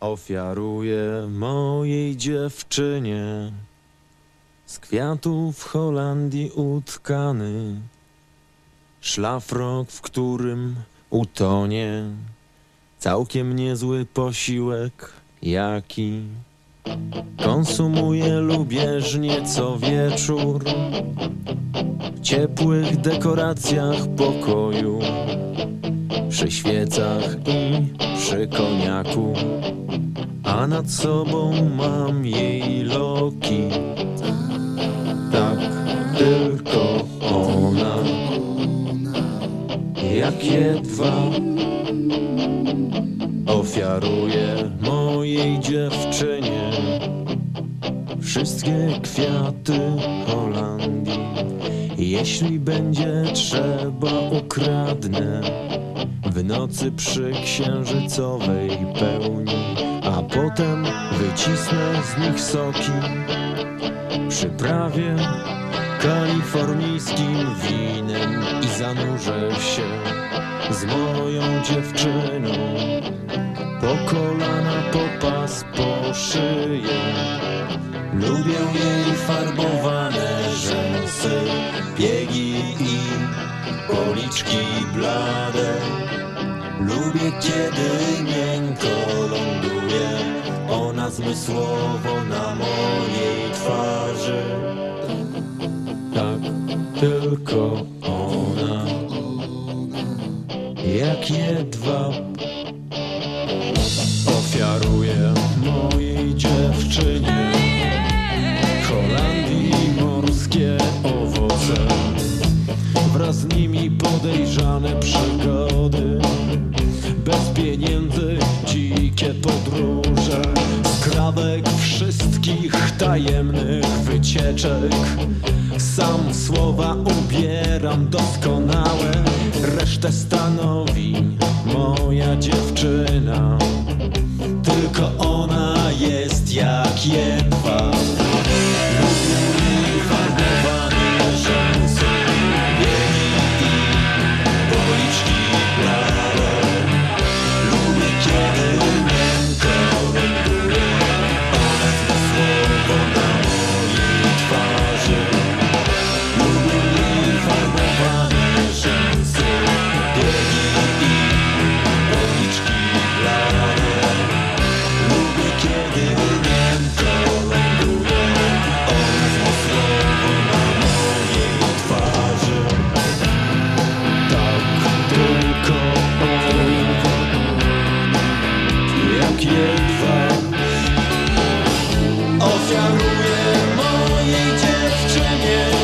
Ofiaruję mojej dziewczynie. Z kwiatów Holandii utkany szlafrok, w którym utonie całkiem niezły posiłek, jaki konsumuję lubieżnie co wieczór. W ciepłych dekoracjach pokoju, przy świecach i przy koniaku, a nad sobą mam jej loki. Tak, tylko ona, jak jedwa, ofiaruję mojej dziewczynie wszystkie kwiaty Holandii. Jeśli będzie trzeba, ukradnę w nocy przy księżycowej pełni, a potem wycisnę z nich soki. Przyprawię kalifornijskim winem i zanurzę się z moją dziewczyną po kolana, po pas, po szyję. Lubię jej farbowane rzęsy, biegi i policzki blade. Lubię, kiedy ona zmysłowo na mojej twarzy. Tak, tylko ona, jak jedwab ofiaruję mojej dziewczynie. Holandii morskie owoce. Wraz z nimi podejrzane przygody Sam słowa ubieram doskonałe. Resztę stanowi moja dziewczyna. Tylko ona jest jak jedwa Ofiaruję mojej dziewczynie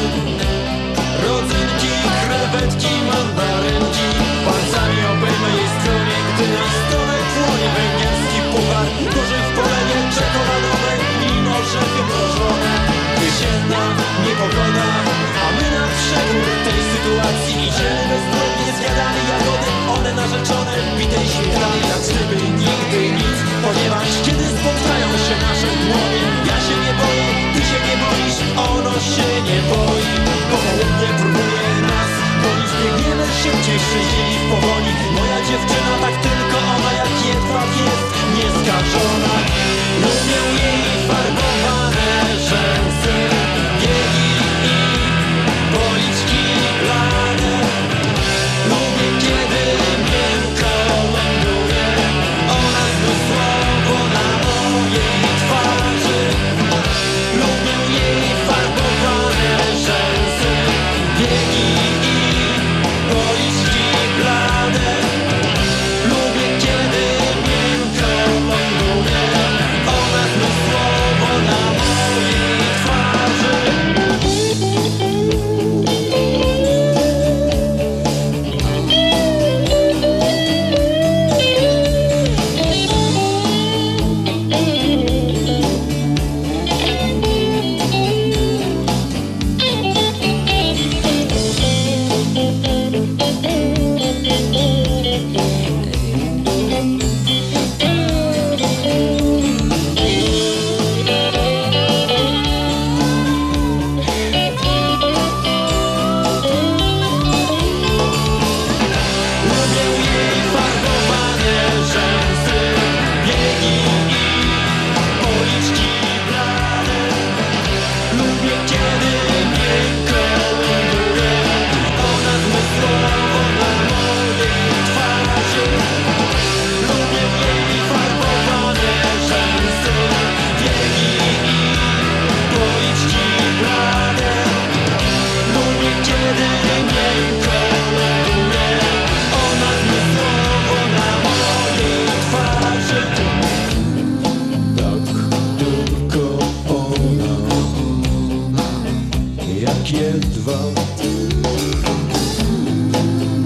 zwał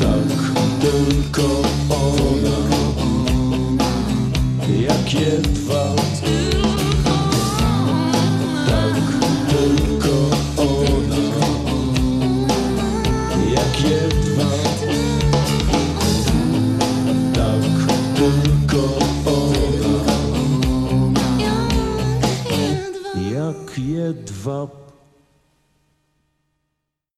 Tak tylko ona. Jak jedwa Tak tylko ona. Jak jedwa Tak tylko ona. Jak jedwa